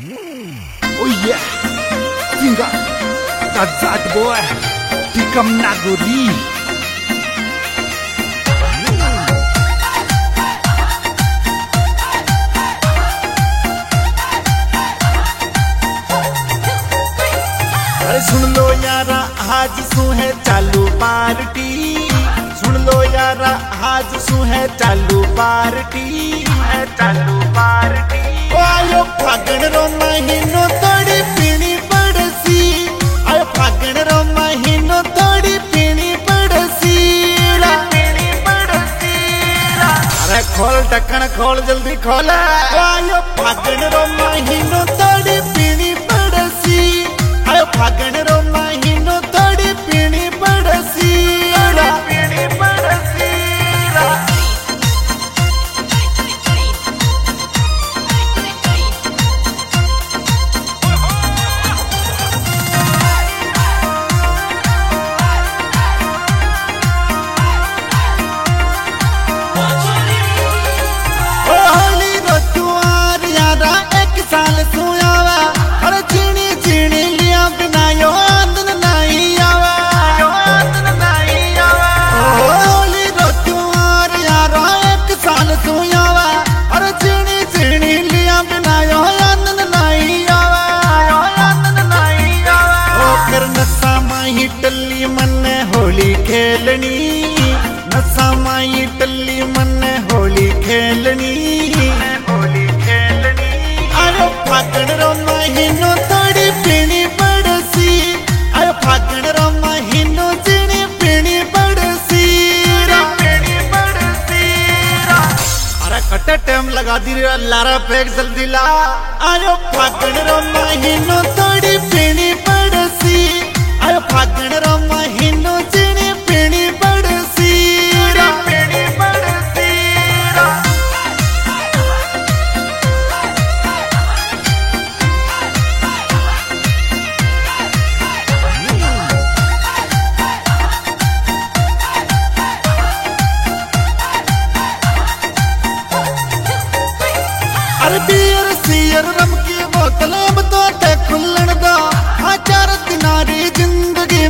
Oh yeah, singer, that that boy, Tikam Nagori. सुन लो यारा आज सु है चालू पार्टी सुन लो यारा आज सु है चालू पार्टी है चालू खोल ढक्कन खोल जल्दी खोल। आयो रो महीनो थोड़ी साल सुयावा हर चीनी चीनी लिया बिना यो आंदन नहीं आवा ओ कर नसा माही टल्ली मन होली खेलनी नसा माही कट्टे टाइम लगा दी लारा फेंक जल्दी ला। आयो पकड़ रो महीनो थोड़ी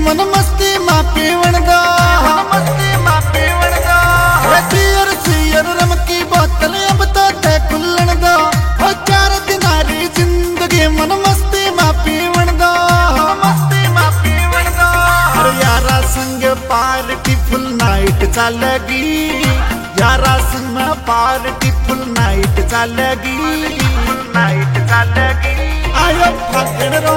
मन मस्ती मा पीवण मस्ती मा पीवण अरे सीयर रम की बोतल अब तो ते दा हाँ चार दिनारी ज़िंदगी मन मस्ती मा पीवण मस्ती मा पीवण अरे यारा संग पार्टी फुल नाइट चलेगी। यारा संग पार्टी फुल नाइट चलेगी। फुल नाइट चलेगी। आयो फागण रो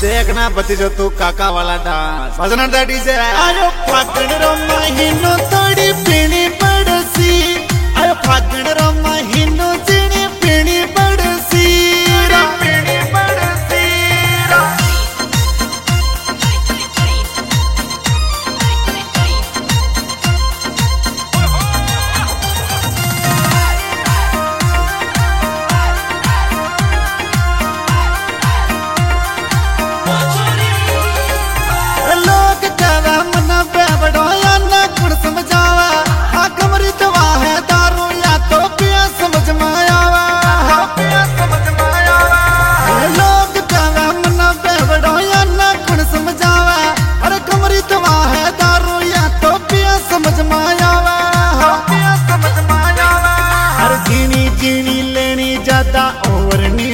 देखना बती जो तू काका वाला डांस। भजन डीजे आयो फागण रो महीनो थोड़ी पीनी पड़सी। आयो फागण रो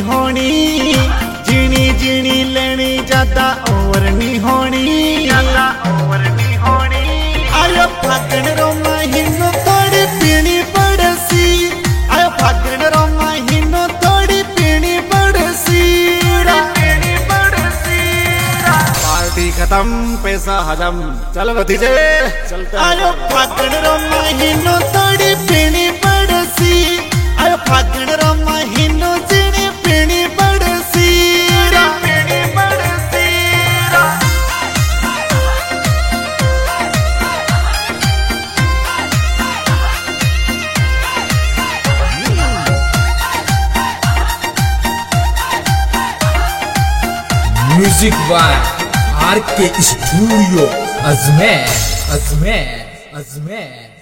नहीं होनी जीनी जीनी लेनी ज़्यादा ओवर नहीं होनी। ज़्यादा ओवर नहीं होनी। आयो फागण रो महीनो थोड़ी पीनी पड़सी। आयो फागण रो महीनो थोड़ी पीनी पड़सी। रा पीनी पड़सी। रा पार्टी खत्म पैसा हजम चल भतीजे आयो फागण रो महीनो थोड़ी पीनी पड़सी। आयो फागण रो music by R K studio Ajmer Ajmer Ajmer